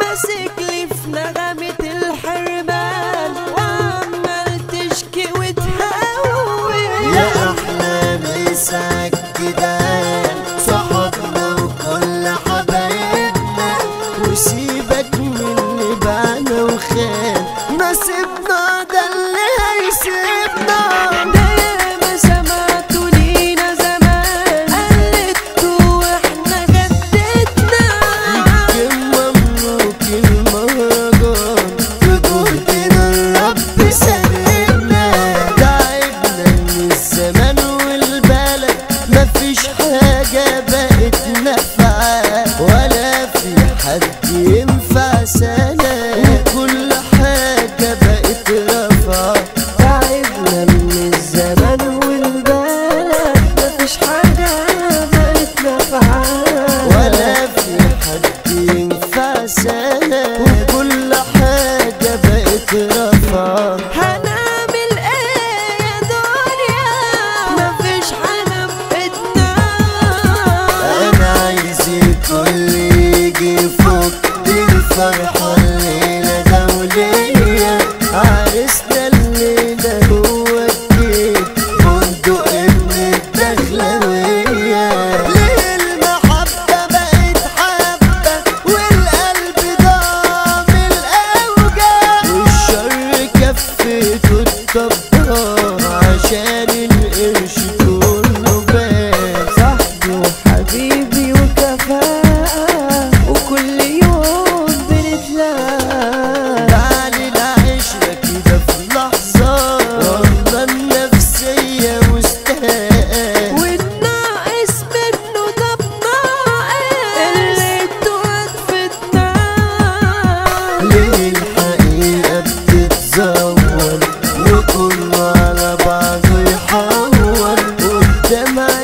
ماسك لي في نغمة الحرمان وعمال تشكي وتهوي. يا أحلى مساك كده de Them I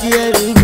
quiero